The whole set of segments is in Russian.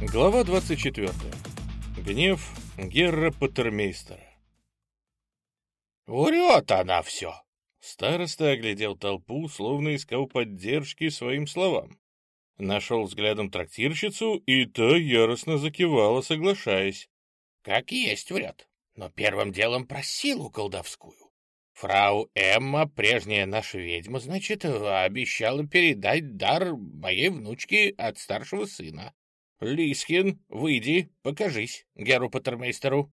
Глава 24. Гнев Герра Паттермейстера. «Врет она все!» Староста оглядел толпу, словно искал поддержки своим словам. Нашел взглядом трактирщицу, и та яростно закивала, соглашаясь. «Как есть врет, но первым делом про силу колдовскую. Фрау Эмма, прежняя наша ведьма, значит, обещала передать дар моей внучке от старшего сына. Лисхин, выйди, покажись Геру Паттермейстеру.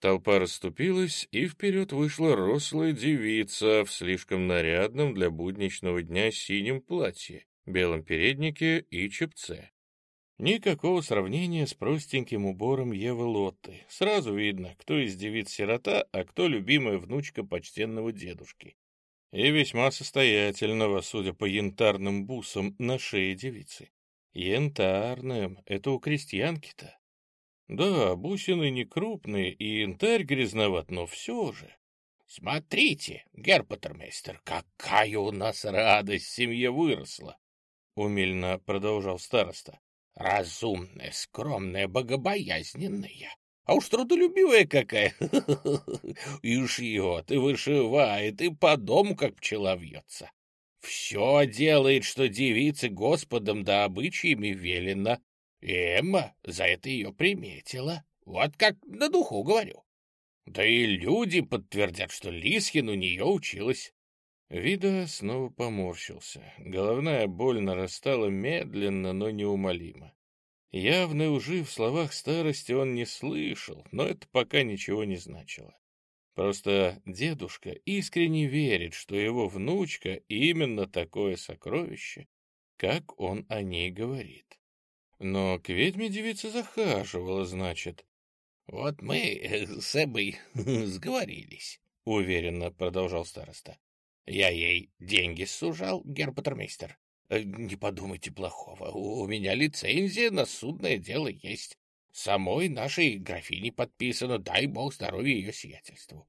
Толпа расступилась, и вперед вышла рослая девица в слишком нарядном для будничного дня синем платье, белом переднике и чепце. Никакого сравнения с простеньким убором Евы Лотты. Сразу видно, кто из девиц сирота, а кто любимая внучка почтенного дедушки. И весьма состоятельного, судя по янтарным бусам на шее девицы. Янтарным — это у крестьянки-то. Да, бусины не крупные, и янтарь грязноват, но все же. Смотрите, герпатермейстер, какая у нас радость семье выросла! Умильно продолжал староста. Разумная, скромная, богобоязненная. А уж трудолюбивая какая. И шьет, и вышивает, и по дому, как пчела вьется. Все делает, что девице Господом да обычаями велено. Эмма за это ее приметила. Вот как на духу говорю. Да и люди подтвердят, что Лисхин у нее училась. Вида снова поморщился. Головная боль нарастала медленно, но неумолимо. Явной лжи в словах старости он не слышал, но это пока ничего не значило. Просто дедушка искренне верит, что его внучка именно такое сокровище, как он о ней говорит. Но к ведьме девица захаживала, значит. — Вот мы э, с Эбой сговорились, — уверенно продолжал староста. Я ей деньги сужал, герпатермейстер. Э, не подумайте плохого, у меня лицензия на судное дело есть. Самой нашей графине подписано, дай бог здоровья ее сиятельству.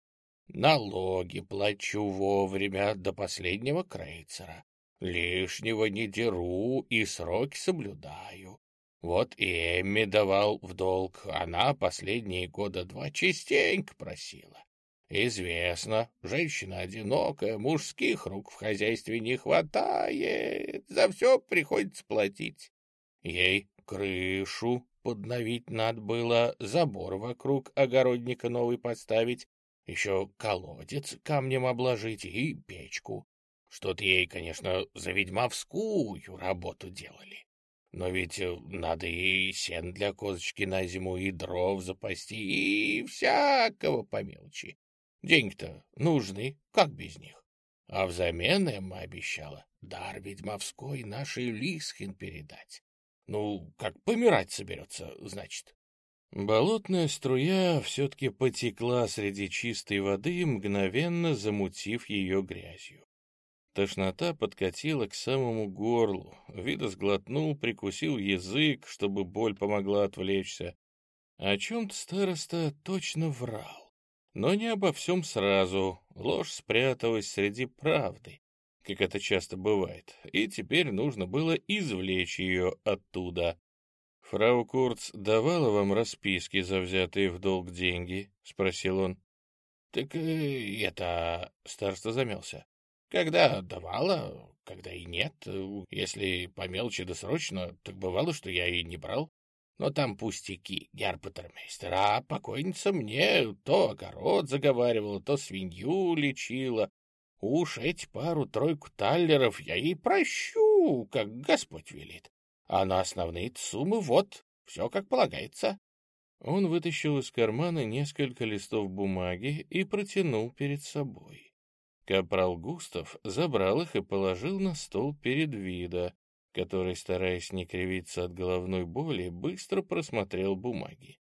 Налоги плачу вовремя до последнего крейцера. Лишнего не деру и сроки соблюдаю. Вот и Эмми давал в долг, она последние года два частенько просила. Известно, женщина одинокая, мужских рук в хозяйстве не хватает, за все приходится платить. Ей крышу подновить надо было, забор вокруг огородника новый поставить, еще колодец камнем обложить и печку. Что-то ей, конечно, за ведьмовскую работу делали. Но ведь надо и сен для козочки на зиму, и дров запасти, и всякого по мелочи. Деньги-то нужны, как без них? А взамен Эмма обещала дар ведьмовской нашей Лисхин передать. Ну, как помирать соберется, значит. Болотная струя все-таки потекла среди чистой воды, мгновенно замутив ее грязью. Тошнота подкатила к самому горлу. Вида сглотнул, прикусил язык, чтобы боль помогла отвлечься. О чем-то староста точно врал. Но не обо всем сразу. Ложь спряталась среди правды, как это часто бывает, и теперь нужно было извлечь ее оттуда. «Фрау Курц давала вам расписки за взятые в долг деньги?» — спросил он. «Так э, это...» — старство замялся. «Когда давала, когда и нет. Если по мелочи досрочно, так бывало, что я и не брал. Но там пустяки, герпатермейстер, а покойница мне то огород заговаривала, то свинью лечила. Уж эти пару-тройку таллеров я ей прощу, как Господь велит. А на основные суммы вот, все как полагается. Он вытащил из кармана несколько листов бумаги и протянул перед собой. Капрал Густав забрал их и положил на стол перед вида, который, стараясь не кривиться от головной боли, быстро просмотрел бумаги.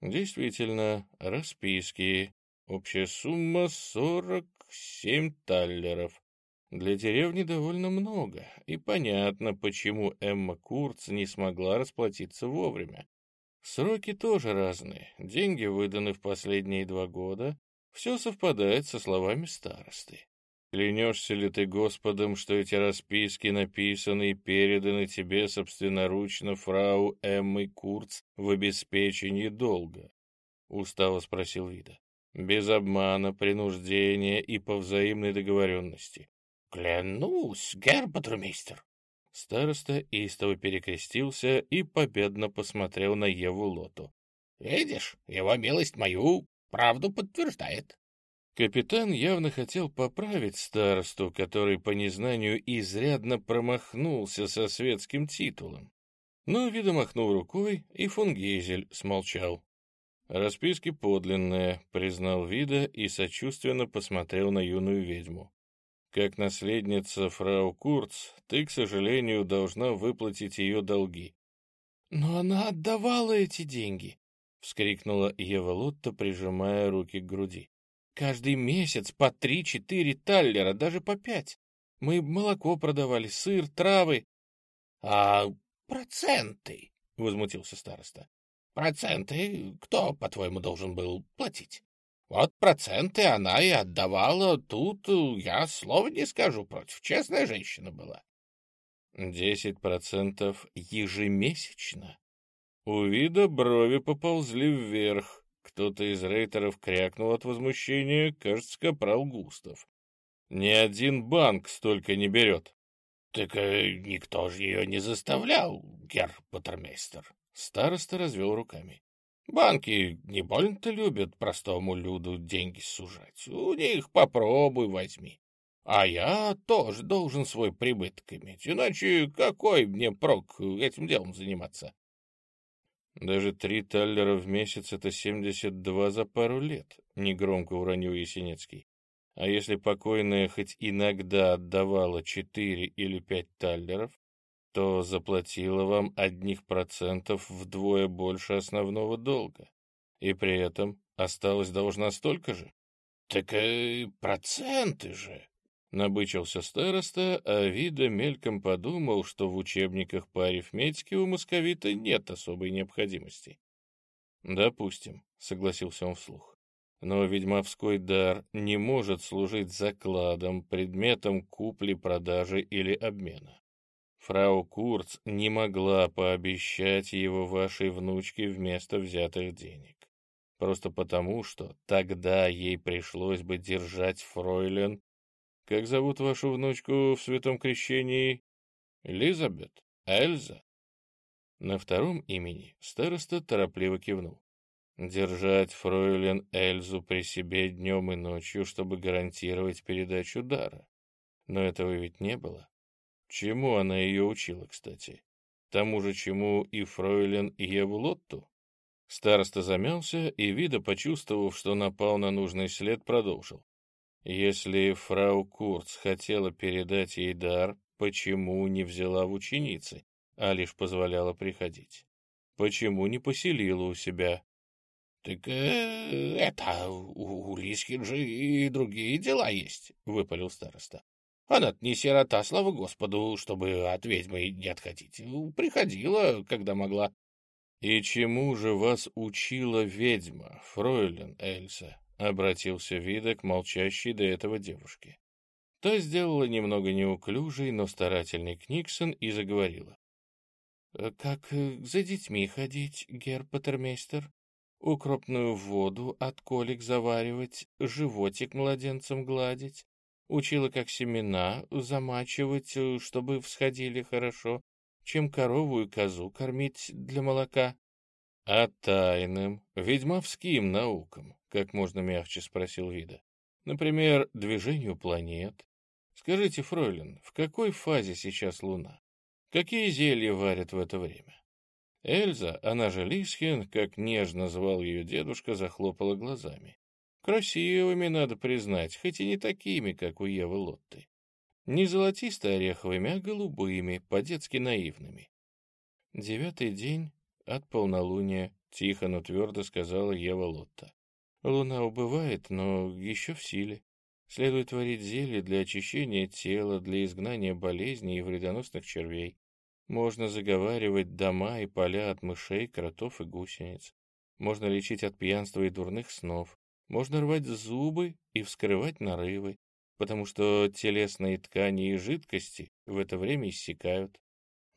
Действительно, расписки. Общая сумма сорок семь таллеров. Для деревни довольно много, и понятно, почему Эмма Курц не смогла расплатиться вовремя. Сроки тоже разные, деньги выданы в последние два года, все совпадает со словами старосты. Клянешься ли ты Господом, что эти расписки написаны и переданы тебе собственноручно фрау Эммой Курц в обеспечении долга? Устало спросил Вида. Без обмана, принуждения и по взаимной договоренности. Клянусь, гербатрумейстер. Староста истово перекрестился и победно посмотрел на Еву Лоту. Видишь, его милость мою правду подтверждает. Капитан явно хотел поправить старосту, который по незнанию изрядно промахнулся со светским титулом. Но вида махнул рукой, и фон Гейзель смолчал. «Расписки подлинные», — признал Вида и сочувственно посмотрел на юную ведьму. «Как наследница фрау Курц, ты, к сожалению, должна выплатить ее долги». «Но она отдавала эти деньги», — вскрикнула Ева Лотта, прижимая руки к груди. Каждый месяц по три-четыре таллера, даже по пять. Мы молоко продавали, сыр, травы. — А проценты? — возмутился староста. — Проценты кто, по-твоему, должен был платить? Вот проценты она и отдавала, тут я слова не скажу против, честная женщина была. Десять процентов ежемесячно? У вида брови поползли вверх. Кто-то из рейтеров крякнул от возмущения, кажется, капрал Густав. Ни один банк столько не берет. — Так э, никто же ее не заставлял, герр Патермейстер. Староста развел руками. Банки не больно-то любят простому люду деньги сужать. У них попробуй возьми. А я тоже должен свой прибыток иметь, иначе какой мне прок этим делом заниматься? Даже три таллера в месяц — это семьдесят два за пару лет, — негромко уронил Есенецкий. А если покойная хоть иногда отдавала четыре или пять таллеров, то заплатила вам одних процентов вдвое больше основного долга. И при этом осталось должна столько же. — Так э, проценты же, Набычился староста, а Вида мельком подумал, что в учебниках по арифметике у московита нет особой необходимости. «Допустим», — согласился он вслух. «Но ведьмовской дар не может служить закладом, предметом купли-продажи или обмена. Фрау Курц не могла пообещать его вашей внучке вместо взятых денег. Просто потому, что тогда ей пришлось бы держать фройлен как зовут вашу внучку в святом крещении? Элизабет? Эльза? На втором имени староста торопливо кивнул. Держать фройлен Эльзу при себе днем и ночью, чтобы гарантировать передачу дара. Но этого ведь не было. Чему она ее учила, кстати? Тому же, чему и фройлен Еву Лотту? Староста замялся и, вида почувствовав, что напал на нужный след, продолжил. Если фрау Курц хотела передать ей дар, почему не взяла в ученицы, а лишь позволяла приходить? Почему не поселила у себя? — Так э, это у Лискин же и другие дела есть, — выпалил староста. Она не сирота, слава Господу, чтобы от ведьмы не отходить. Приходила, когда могла. — И чему же вас учила ведьма, фройлен Эльса? — обратился Вида к молчащей до этого девушке. Та сделала немного неуклюжий, но старательный Книксон и заговорила. «Э, — Как э, за детьми ходить, гер Патермейстер? Укропную воду от колик заваривать, животик младенцам гладить. Учила, как семена замачивать, э, чтобы всходили хорошо, чем корову и козу кормить для молока. — А тайным, ведьмовским наукам как можно мягче спросил Вида. Например, движению планет. Скажите, Фройлен, в какой фазе сейчас Луна? Какие зелья варят в это время? Эльза, она же Лисхен, как нежно звал ее дедушка, захлопала глазами. Красивыми, надо признать, хоть и не такими, как у Евы Лотты. Не золотисто-ореховыми, а голубыми, по-детски наивными. Девятый день от полнолуния, тихо, но твердо сказала Ева Лотта. Луна убывает, но еще в силе. Следует творить зелье для очищения тела, для изгнания болезней и вредоносных червей. Можно заговаривать дома и поля от мышей, кротов и гусениц. Можно лечить от пьянства и дурных снов. Можно рвать зубы и вскрывать нарывы. потому что телесные ткани и жидкости в это время иссякают.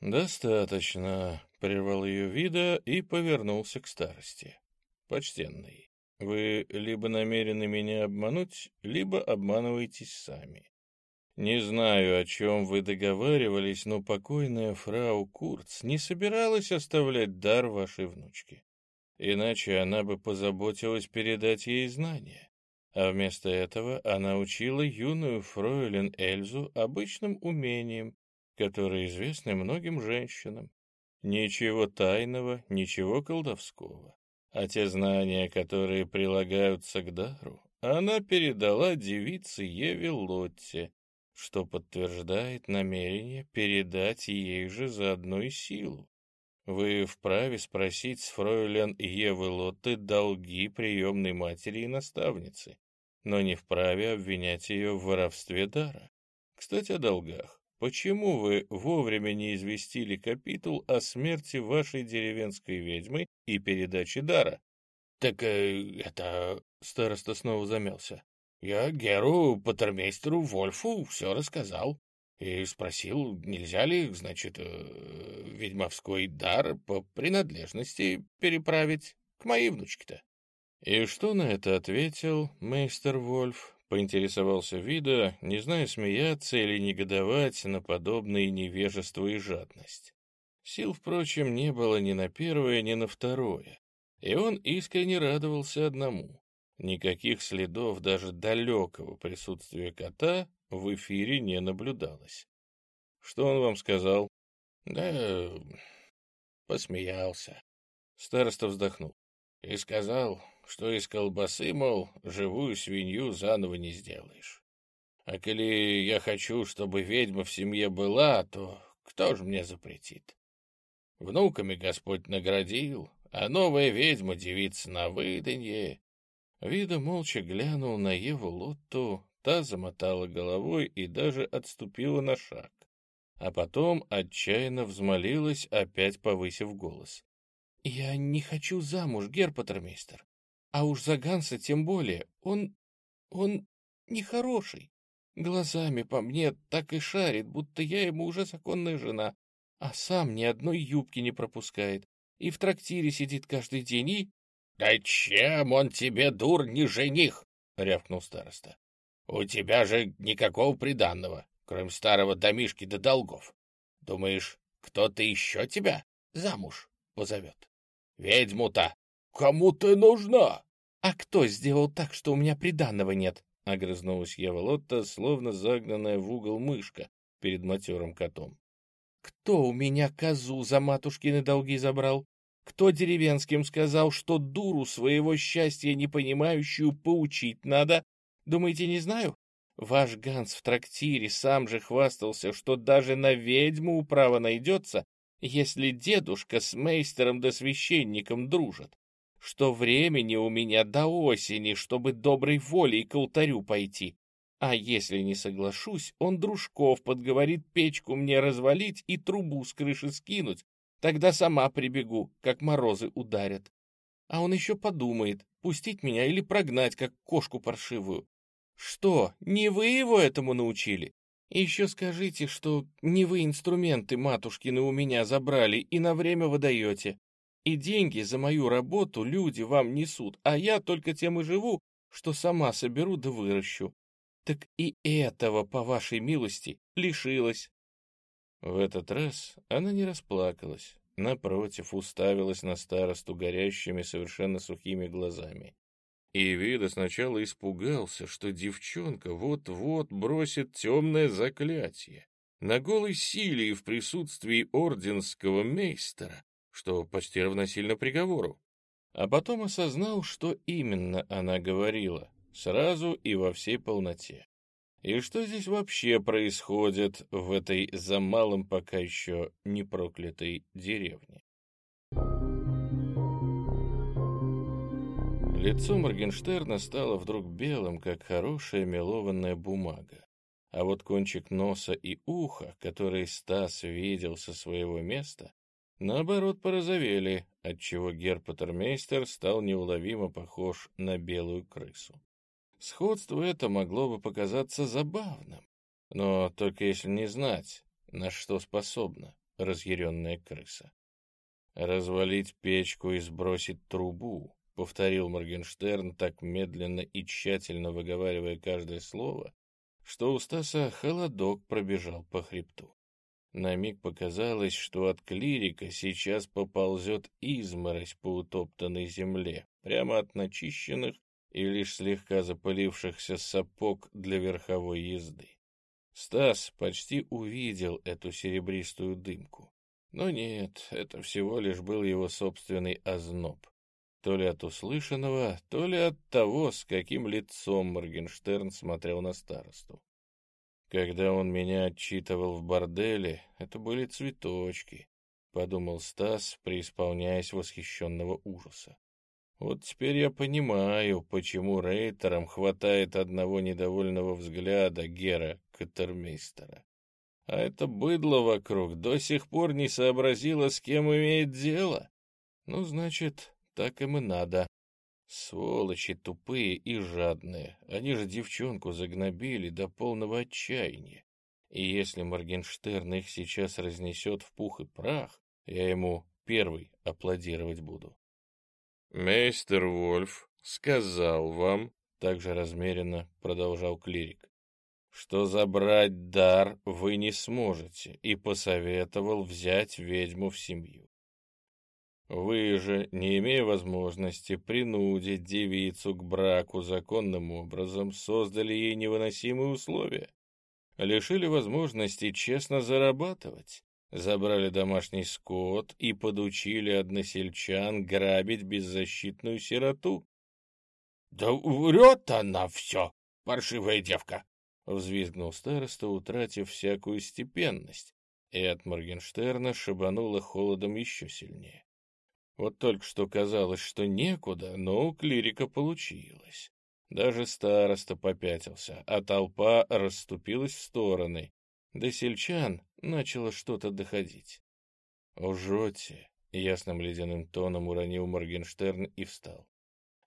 «Достаточно», — прервал ее вида и повернулся к старости. «Почтенный, вы либо намерены меня обмануть, либо обманываетесь сами. Не знаю, о чем вы договаривались, но покойная фрау Курц не собиралась оставлять дар вашей внучке. Иначе она бы позаботилась передать ей знания. А вместо этого она учила юную фройлен Эльзу обычным умениям, которые известны многим женщинам. Ничего тайного, ничего колдовского а те знания, которые прилагаются к дару, она передала девице Еве Лотте, что подтверждает намерение передать ей же заодно и силу. Вы вправе спросить с фройлен Евы Лотты долги приемной матери и наставницы, но не вправе обвинять ее в воровстве дара. Кстати, о долгах. Почему вы вовремя не известили капитул о смерти вашей деревенской ведьмы и передаче дара? Так э, это... Староста снова замялся. Я Геру Патермейстеру Вольфу все рассказал. И спросил, нельзя ли, значит, э, ведьмовской дар по принадлежности переправить к моей внучке-то. И что на это ответил мейстер Вольф? Поинтересовался Вида, не зная, смеяться или негодовать на подобные невежество и жадность. Сил, впрочем, не было ни на первое, ни на второе, и он искренне радовался одному. Никаких следов даже далекого присутствия кота в эфире не наблюдалось. Что он вам сказал? Да, посмеялся. Староста вздохнул. И сказал, что из колбасы, мол, живую свинью заново не сделаешь. А коли я хочу, чтобы ведьма в семье была, то кто же мне запретит? Внуками Господь наградил, а новая ведьма девица на выданье. Вида молча глянул на Еву Лотту, та замотала головой и даже отступила на шаг. А потом отчаянно взмолилась, опять повысив голос. — Я не хочу замуж, герпатермейстер. А уж за Ганса тем более. Он... он нехороший. Глазами по мне так и шарит, будто я ему уже законная жена, а сам ни одной юбки не пропускает. И в трактире сидит каждый день и... — Да чем он тебе, дур, не жених? — рявкнул староста. — У тебя же никакого приданного, кроме старого домишки до долгов. Думаешь, кто-то еще тебя замуж позовет? Ведьму-то Кому ты нужна? А кто сделал так, что у меня приданного нет? Огрызнулась Ева Лотта, словно загнанная в угол мышка перед матерым котом. Кто у меня козу за матушкины долги забрал? Кто деревенским сказал, что дуру своего счастья непонимающую поучить надо? Думаете, не знаю? Ваш Ганс в трактире сам же хвастался, что даже на ведьму управа найдется, если дедушка с мейстером да священником дружат что времени у меня до осени, чтобы доброй волей к алтарю пойти. А если не соглашусь, он дружков подговорит печку мне развалить и трубу с крыши скинуть, тогда сама прибегу, как морозы ударят. А он еще подумает, пустить меня или прогнать, как кошку паршивую. Что, не вы его этому научили? Еще скажите, что не вы инструменты матушкины у меня забрали и на время выдаете. И деньги за мою работу люди вам несут, а я только тем и живу, что сама соберу да выращу. Так и этого, по вашей милости, лишилась. В этот раз она не расплакалась, напротив, уставилась на старосту горящими, совершенно сухими глазами. И Вида сначала испугался, что девчонка вот-вот бросит темное заклятие. На голой силе и в присутствии орденского мейстера что почти равносильно приговору. А потом осознал, что именно она говорила, сразу и во всей полноте. И что здесь вообще происходит в этой за малым пока еще не проклятой деревне? Лицо Моргенштерна стало вдруг белым, как хорошая мелованная бумага. А вот кончик носа и уха, который Стас видел со своего места, наоборот, порозовели, отчего герпатермейстер стал неуловимо похож на белую крысу. Сходство это могло бы показаться забавным, но только если не знать, на что способна разъяренная крыса. «Развалить печку и сбросить трубу», — повторил Моргенштерн, так медленно и тщательно выговаривая каждое слово, что у Стаса холодок пробежал по хребту. На миг показалось, что от клирика сейчас поползет изморозь по утоптанной земле, прямо от начищенных и лишь слегка запылившихся сапог для верховой езды. Стас почти увидел эту серебристую дымку. Но нет, это всего лишь был его собственный озноб. То ли от услышанного, то ли от того, с каким лицом Моргенштерн смотрел на старосту. Когда он меня отчитывал в борделе, это были цветочки, — подумал Стас, преисполняясь восхищенного ужаса. Вот теперь я понимаю, почему рейтерам хватает одного недовольного взгляда Гера Катермейстера. А это быдло вокруг до сих пор не сообразило, с кем имеет дело. Ну, значит, так им и надо. Сволочи тупые и жадные. Они же девчонку загнобили до полного отчаяния. И если Моргенштерн их сейчас разнесет в пух и прах, я ему первый аплодировать буду. «Мейстер Вольф сказал вам, — также размеренно продолжал клирик, — что забрать дар вы не сможете, и посоветовал взять ведьму в семью. Вы же, не имея возможности принудить девицу к браку законным образом, создали ей невыносимые условия, лишили возможности честно зарабатывать, забрали домашний скот и подучили односельчан грабить беззащитную сироту. — Да врет она все, паршивая девка! — взвизгнул староста, утратив всякую степенность, и от Моргенштерна шибануло холодом еще сильнее. Вот только что казалось, что некуда, но у клирика получилось. Даже староста попятился, а толпа расступилась в стороны, до сельчан начало что-то доходить. «Лжете!» — ясным ледяным тоном уронил Моргенштерн и встал.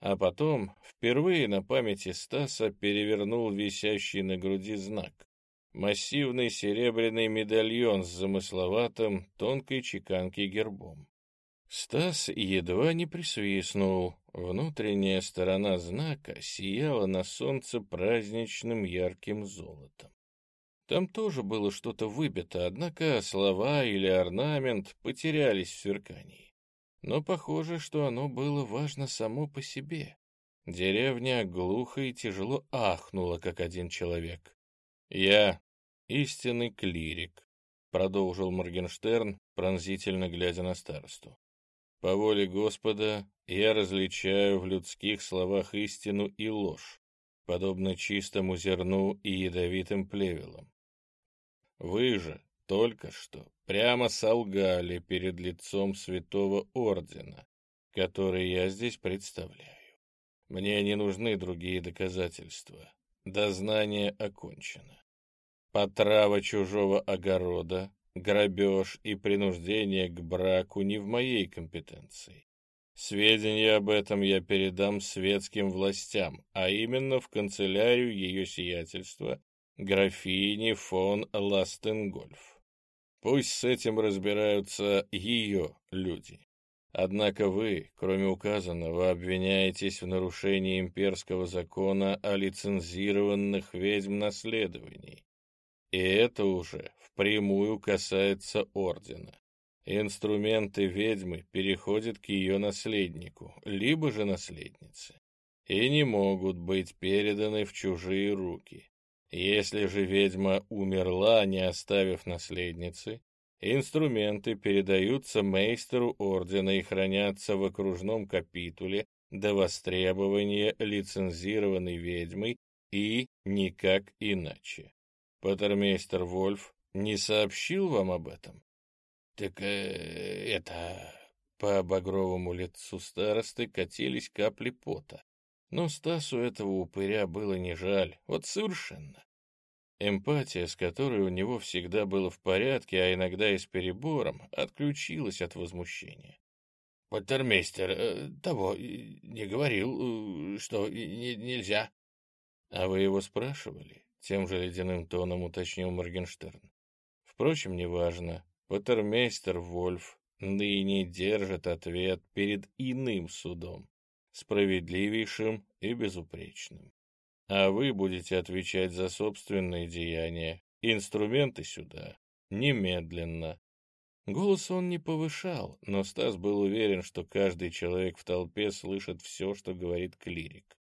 А потом впервые на памяти Стаса перевернул висящий на груди знак. Массивный серебряный медальон с замысловатым, тонкой чеканки гербом. Стас едва не присвистнул. Внутренняя сторона знака сияла на солнце праздничным ярким золотом. Там тоже было что-то выбито, однако слова или орнамент потерялись в сверкании. Но похоже, что оно было важно само по себе. Деревня глухо и тяжело ахнула, как один человек. «Я истинный клирик», — продолжил Моргенштерн, пронзительно глядя на старосту. «По воле Господа я различаю в людских словах истину и ложь, подобно чистому зерну и ядовитым плевелам. Вы же только что прямо солгали перед лицом святого ордена, который я здесь представляю. Мне не нужны другие доказательства. Дознание окончено. Потрава чужого огорода, грабеж и принуждение к браку не в моей компетенции. Сведения об этом я передам светским властям, а именно в канцелярию ее сиятельства графини фон Ластенгольф. Пусть с этим разбираются ее люди. Однако вы, кроме указанного, обвиняетесь в нарушении имперского закона о лицензированных ведьм наследований. И это уже впрямую касается ордена. Инструменты ведьмы переходят к ее наследнику, либо же наследнице, и не могут быть переданы в чужие руки. Если же ведьма умерла, не оставив наследницы, инструменты передаются мейстеру ордена и хранятся в окружном капитуле до востребования лицензированной ведьмой и никак иначе. Патермейстер Вольф не сообщил вам об этом? — Так э, это... По багровому лицу старосты катились капли пота. Но Стасу этого упыря было не жаль, вот совершенно. Эмпатия, с которой у него всегда было в порядке, а иногда и с перебором, отключилась от возмущения. «Паттермейстер э, того не говорил, э, что нельзя». А вы его спрашивали? Тем же ледяным тоном уточнил Моргенштерн. Впрочем, неважно. Патермейстер Вольф ныне держит ответ перед иным судом, справедливейшим и безупречным. А вы будете отвечать за собственные деяния. Инструменты сюда. Немедленно. Голос он не повышал, но Стас был уверен, что каждый человек в толпе слышит все, что говорит клирик.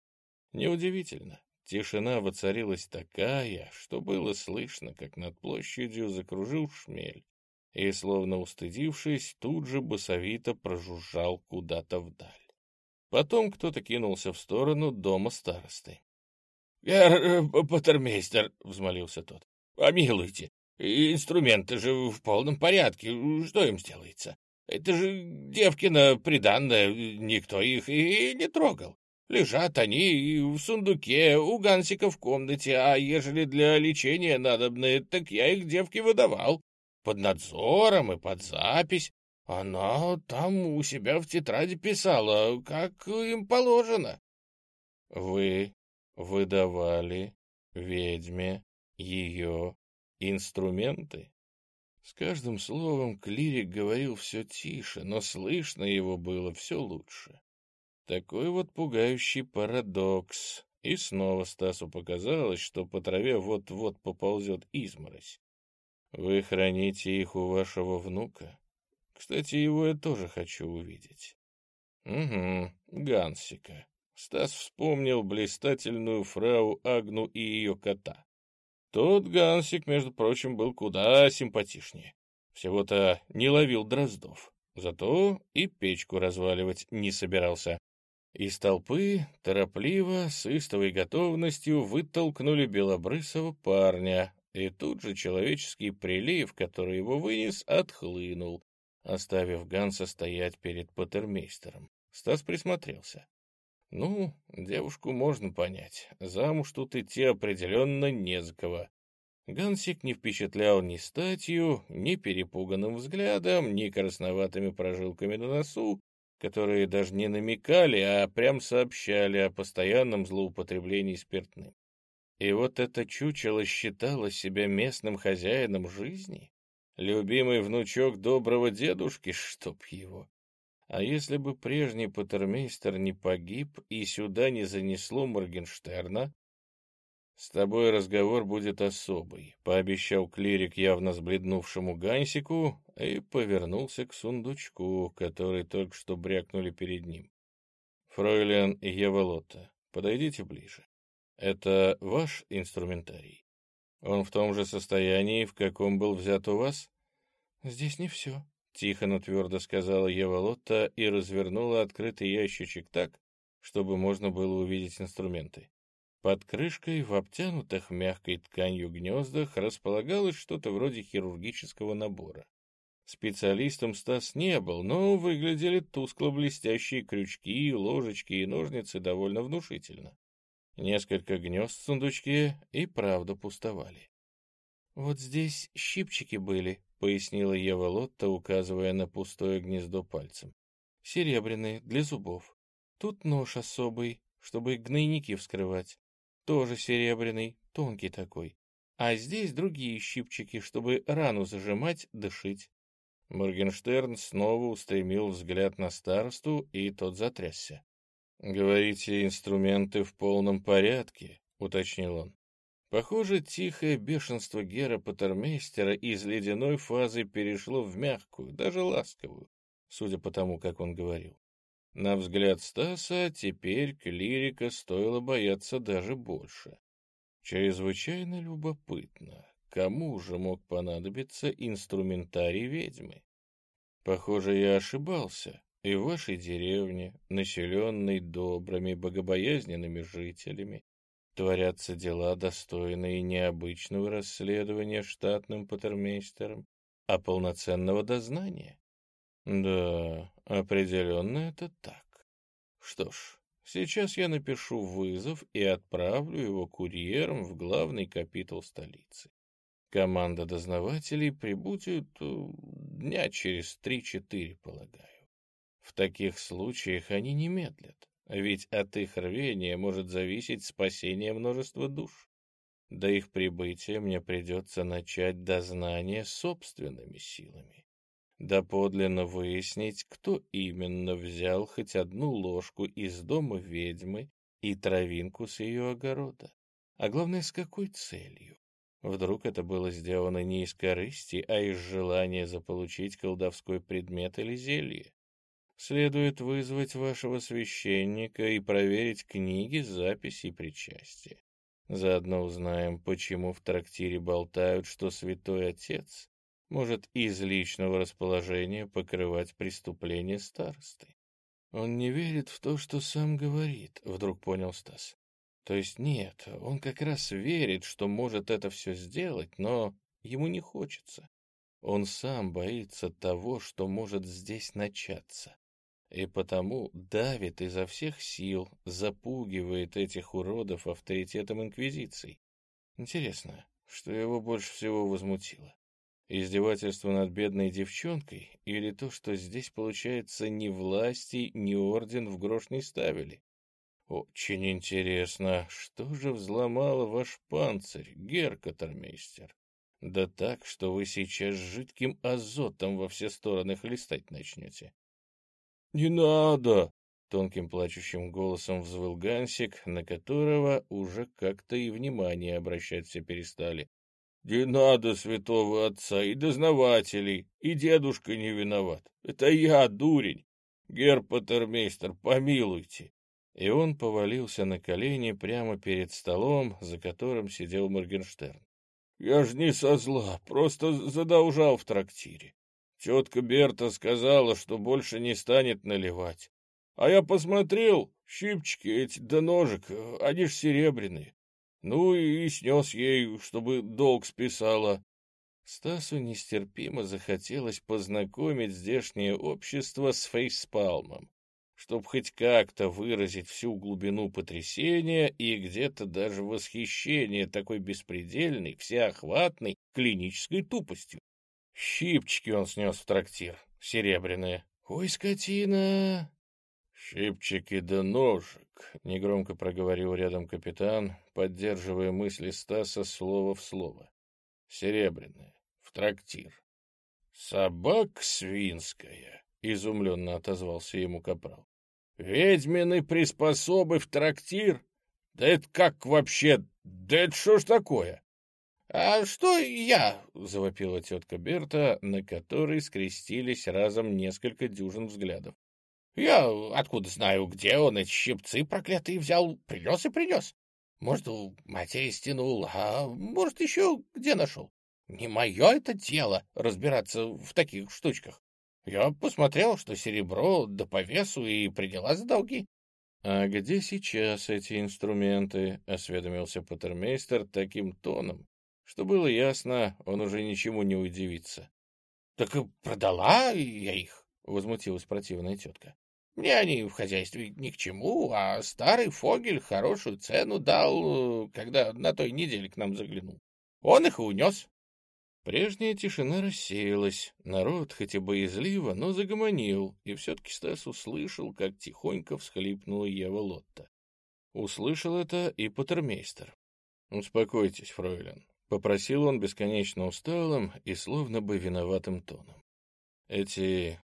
Неудивительно. Тишина воцарилась такая, что было слышно, как над площадью закружил шмель, и, словно устыдившись, тут же басовито прожужжал куда-то вдаль. Потом кто-то кинулся в сторону дома старосты. — Герр Паттермейстер, — взмолился тот, — помилуйте, инструменты же в полном порядке, что им сделается? Это же девкина приданная, никто их и не трогал. Лежат они в сундуке у Гансика в комнате, а ежели для лечения надобны, так я их девке выдавал. Под надзором и под запись. Она там у себя в тетради писала, как им положено. Вы выдавали ведьме ее инструменты? С каждым словом клирик говорил все тише, но слышно его было все лучше. Такой вот пугающий парадокс. И снова Стасу показалось, что по траве вот-вот поползет изморозь. Вы храните их у вашего внука? Кстати, его я тоже хочу увидеть. Угу, Гансика. Стас вспомнил блистательную фрау Агну и ее кота. Тот Гансик, между прочим, был куда симпатичнее. Всего-то не ловил дроздов. Зато и печку разваливать не собирался. Из толпы торопливо, с истовой готовностью вытолкнули белобрысого парня, и тут же человеческий прилив, который его вынес, отхлынул, оставив Ганса стоять перед патермейстером. Стас присмотрелся. Ну, девушку можно понять, замуж тут идти определенно не за кого. Гансик не впечатлял ни статью, ни перепуганным взглядом, ни красноватыми прожилками на носу, которые даже не намекали, а прям сообщали о постоянном злоупотреблении спиртным. И вот это чучело считало себя местным хозяином жизни? Любимый внучок доброго дедушки, чтоб его. А если бы прежний патермейстер не погиб и сюда не занесло Моргенштерна, «С тобой разговор будет особый», — пообещал клирик явно сбледнувшему Гансику и повернулся к сундучку, который только что брякнули перед ним. «Фройлен и Еволота, подойдите ближе. Это ваш инструментарий? Он в том же состоянии, в каком был взят у вас?» «Здесь не все», — тихо, но твердо сказала Еволота и развернула открытый ящичек так, чтобы можно было увидеть инструменты. Под крышкой в обтянутых мягкой тканью гнездах располагалось что-то вроде хирургического набора. Специалистом Стас не был, но выглядели тускло-блестящие крючки, ложечки и ножницы довольно внушительно. Несколько гнезд в сундучке и правда пустовали. «Вот здесь щипчики были», — пояснила Ева Лотта, указывая на пустое гнездо пальцем. «Серебряные, для зубов. Тут нож особый, чтобы гнойники вскрывать. Тоже серебряный, тонкий такой. А здесь другие щипчики, чтобы рану зажимать, дышить. Моргенштерн снова устремил взгляд на старосту, и тот затрясся. «Говорите, инструменты в полном порядке?» — уточнил он. Похоже, тихое бешенство Гера Патермейстера из ледяной фазы перешло в мягкую, даже ласковую, судя по тому, как он говорил. На взгляд Стаса теперь клирика стоило бояться даже больше. Чрезвычайно любопытно, кому же мог понадобиться инструментарий ведьмы? Похоже, я ошибался, и в вашей деревне, населенной добрыми, богобоязненными жителями, творятся дела, достойные необычного расследования штатным патермейстером, а полноценного дознания. Да, определенно это так. Что ж, сейчас я напишу вызов и отправлю его курьером в главный капитал столицы. Команда дознавателей прибудет э, дня через три-четыре, полагаю. В таких случаях они не медлят. ведь от их рвения может зависеть спасение множества душ. До их прибытия мне придется начать дознание собственными силами. Доподлинно выяснить, кто именно взял хоть одну ложку из дома ведьмы и травинку с ее огорода. А главное, с какой целью? Вдруг это было сделано не из корысти, а из желания заполучить колдовской предмет или зелье? Следует вызвать вашего священника и проверить книги, записи и причастия. Заодно узнаем, почему в трактире болтают, что святой отец может из личного расположения покрывать преступления старосты. Он не верит в то, что сам говорит, вдруг понял Стас. То есть нет, он как раз верит, что может это все сделать, но ему не хочется. Он сам боится того, что может здесь начаться. И потому давит изо всех сил, запугивает этих уродов авторитетом Инквизиции. Интересно, что его больше всего возмутило? Издевательство над бедной девчонкой или то, что здесь, получается, ни власти, ни орден в грош не ставили? Очень интересно, что же взломало ваш панцирь, геркотермейстер? Да так, что вы сейчас жидким азотом во все стороны хлестать начнете. «Не надо!» — тонким плачущим голосом взвыл Гансик, на которого уже как-то и внимание обращать все перестали. «Не надо святого отца и дознавателей, и дедушка не виноват. Это я, дурень. Герпатермейстер, помилуйте!» и он повалился на колени прямо перед столом, за которым сидел Моргенштерн. «Я ж не со зла, просто задолжал в трактире. Тетка Берта сказала, что больше не станет наливать. А я посмотрел, щипчики эти да ножик, они ж серебряные. Ну и снес ей, чтобы долг списала». Стасу нестерпимо захотелось познакомить здешнее общество с фейспалмом чтобы хоть как-то выразить всю глубину потрясения и где-то даже восхищение такой беспредельной, всеохватной клинической тупостью. Щипчики он снес в трактир, серебряные. «Ой, скотина!» «Щипчики да ножик», — негромко проговорил рядом капитан, поддерживая мысли Стаса слово в слово. «Серебряная, в трактир». «Собак свинская», — изумленно отозвался ему капрал. Ведьмины приспособы в трактир? Да это как вообще? Да это что ж такое? «А что я?» — завопила тетка Берта, на которой скрестились разом несколько дюжин взглядов. «Я откуда знаю, где он эти щипцы проклятые взял? Принес и принес. Может, у матери стянул, а может, еще где нашел. Не мое это дело разбираться в таких штучках. Я посмотрел, что серебро да по весу и приняла за долги. — А где сейчас эти инструменты? — осведомился Патермейстер таким тоном, что было ясно, он уже ничему не удивится. — Так и продала я их, — возмутилась противная тетка. — Мне они в хозяйстве ни к чему, а старый Фогель хорошую цену дал, когда на той неделе к нам заглянул. Он их и унес. Прежняя тишина рассеялась, народ хоть и боязливо, но загомонил, и все-таки Стас услышал, как тихонько всхлипнула Ева Лотта. Услышал это и Патермейстер. «Успокойтесь, фройлен», — попросил он бесконечно усталым и словно бы виноватым тоном. «Эти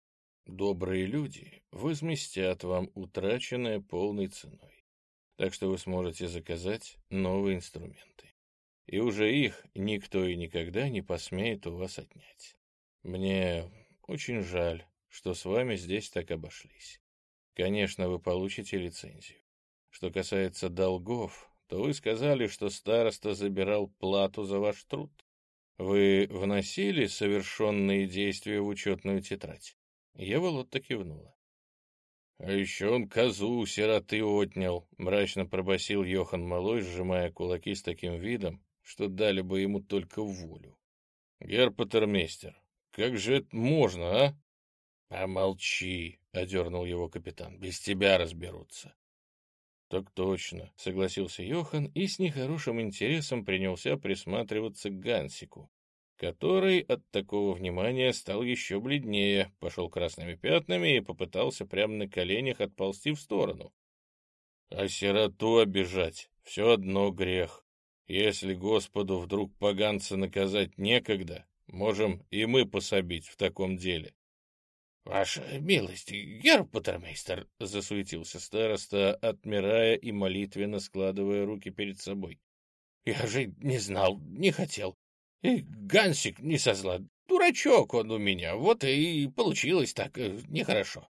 добрые люди возместят вам утраченное полной ценой, так что вы сможете заказать новые инструменты и уже их никто и никогда не посмеет у вас отнять. Мне очень жаль, что с вами здесь так обошлись. Конечно, вы получите лицензию. Что касается долгов, то вы сказали, что староста забирал плату за ваш труд. Вы вносили совершенные действия в учетную тетрадь? Ева Лотта кивнула. — А еще он козу у сироты отнял, — мрачно пробасил Йохан Малой, сжимая кулаки с таким видом, что дали бы ему только волю. Герпатермейстер, как же это можно, а? Помолчи, — одернул его капитан, — без тебя разберутся. Так точно, — согласился Йохан и с нехорошим интересом принялся присматриваться к Гансику, который от такого внимания стал еще бледнее, пошел красными пятнами и попытался прямо на коленях отползти в сторону. А сироту обижать — все одно грех. Если Господу вдруг поганца наказать некогда, можем и мы пособить в таком деле. — Ваша милость, герб Патермейстер, — засуетился староста, отмирая и молитвенно складывая руки перед собой. — Я же не знал, не хотел. И Гансик не со зла. Дурачок он у меня, вот и получилось так э, нехорошо.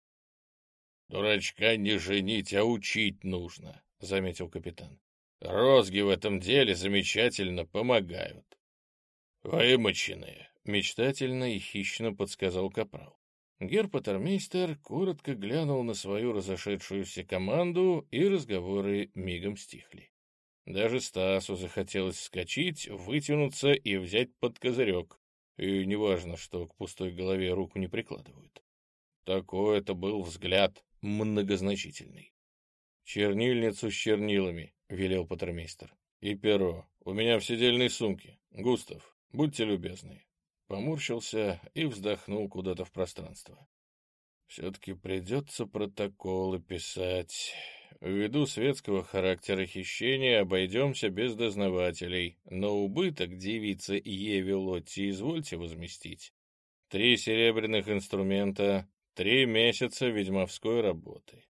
— Дурачка не женить, а учить нужно, — заметил капитан. — Розги в этом деле замечательно помогают. — Вымоченные, — мечтательно и хищно подсказал капрал. Герпатермейстер коротко глянул на свою разошедшуюся команду, и разговоры мигом стихли. Даже Стасу захотелось вскочить, вытянуться и взять под козырек. И неважно, что к пустой голове руку не прикладывают. Такой это был взгляд многозначительный. «Чернильницу с чернилами», — велел патермейстер. «И перо. У меня в сидельной сумке. Густав, будьте любезны». Поморщился и вздохнул куда-то в пространство. «Все-таки придется протоколы писать. Ввиду светского характера хищения обойдемся без дознавателей, но убыток девице Еве Лотти извольте возместить. Три серебряных инструмента, три месяца ведьмовской работы.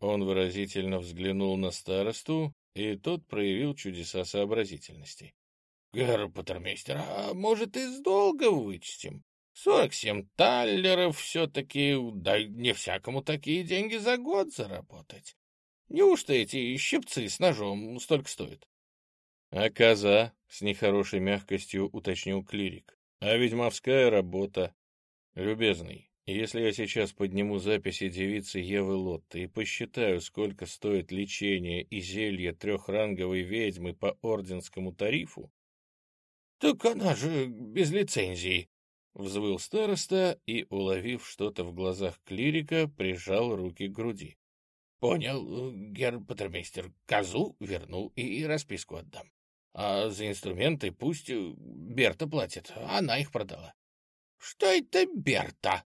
Он выразительно взглянул на старосту, и тот проявил чудеса сообразительности. — Герр Патермейстер, а может, из долга вычтем? Сорок семь таллеров все-таки, да не всякому такие деньги за год заработать. Неужто эти щипцы с ножом столько стоят? — А коза? — с нехорошей мягкостью уточнил клирик. — А ведьмовская работа? — Любезный, если я сейчас подниму записи девицы Евы Лотты и посчитаю, сколько стоит лечение и зелье трехранговой ведьмы по орденскому тарифу... — Так она же без лицензии, — взвыл староста и, уловив что-то в глазах клирика, прижал руки к груди. Понял, герр Патермейстер, козу верну и расписку отдам. А за инструменты пусть э, Берта платит, она их продала. Что это Берта?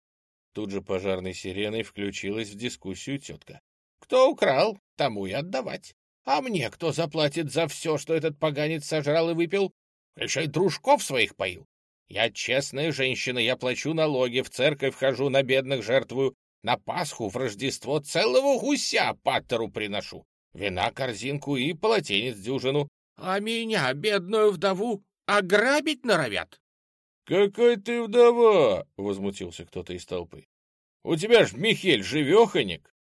Тут же пожарной сиреной включилась в дискуссию тетка. Кто украл, тому и отдавать. А мне кто заплатит за все, что этот поганец сожрал и выпил? Еще дружков своих поил. Я честная женщина, я плачу налоги, в церковь хожу, на бедных жертвую, на Пасху в Рождество целого гуся паттеру приношу, вина корзинку и полотенец дюжину, а меня, бедную вдову, ограбить норовят. — Какой ты вдова? — возмутился кто-то из толпы. — У тебя ж, Михель, живеханик.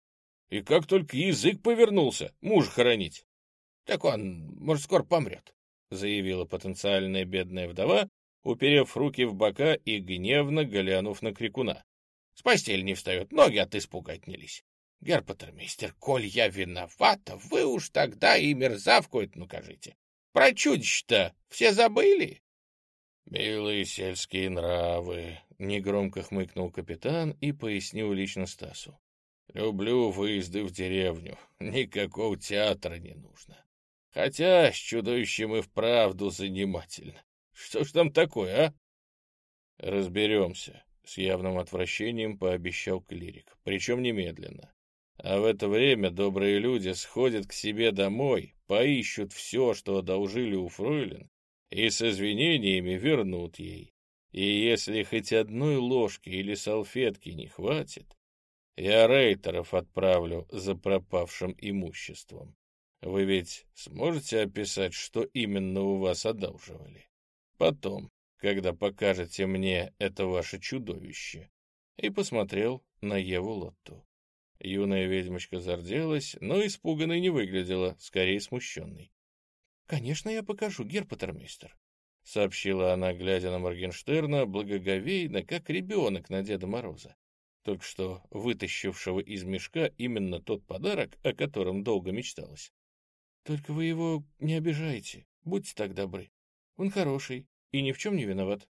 И как только язык повернулся, муж хоронить. — Так он, может, скоро помрет, — заявила потенциальная бедная вдова, уперев руки в бока и гневно глянув на крикуна. С постели не встает, ноги от испуга отнялись. Герпатермейстер, коль я виновата, вы уж тогда и мерзавку эту накажите. Про чудище-то все забыли? Милые сельские нравы, — негромко хмыкнул капитан и пояснил лично Стасу. Люблю выезды в деревню, никакого театра не нужно. Хотя с чудовищем и вправду занимательно. Что ж там такое, а? Разберемся, с явным отвращением пообещал клирик, причем немедленно. А в это время добрые люди сходят к себе домой, поищут все, что одолжили у фройлен, и с извинениями вернут ей. И если хоть одной ложки или салфетки не хватит, я рейтеров отправлю за пропавшим имуществом. Вы ведь сможете описать, что именно у вас одалживали? Потом, когда покажете мне это ваше чудовище?» И посмотрел на Еву Лотту. Юная ведьмочка зарделась, но испуганной не выглядела, скорее смущенной. «Конечно, я покажу, герпатермейстер», — сообщила она, глядя на Моргенштерна, благоговейно, как ребенок на Деда Мороза, только что вытащившего из мешка именно тот подарок, о котором долго мечталось. «Только вы его не обижайте, будьте так добры. Он хороший, и ни в чем не виноват.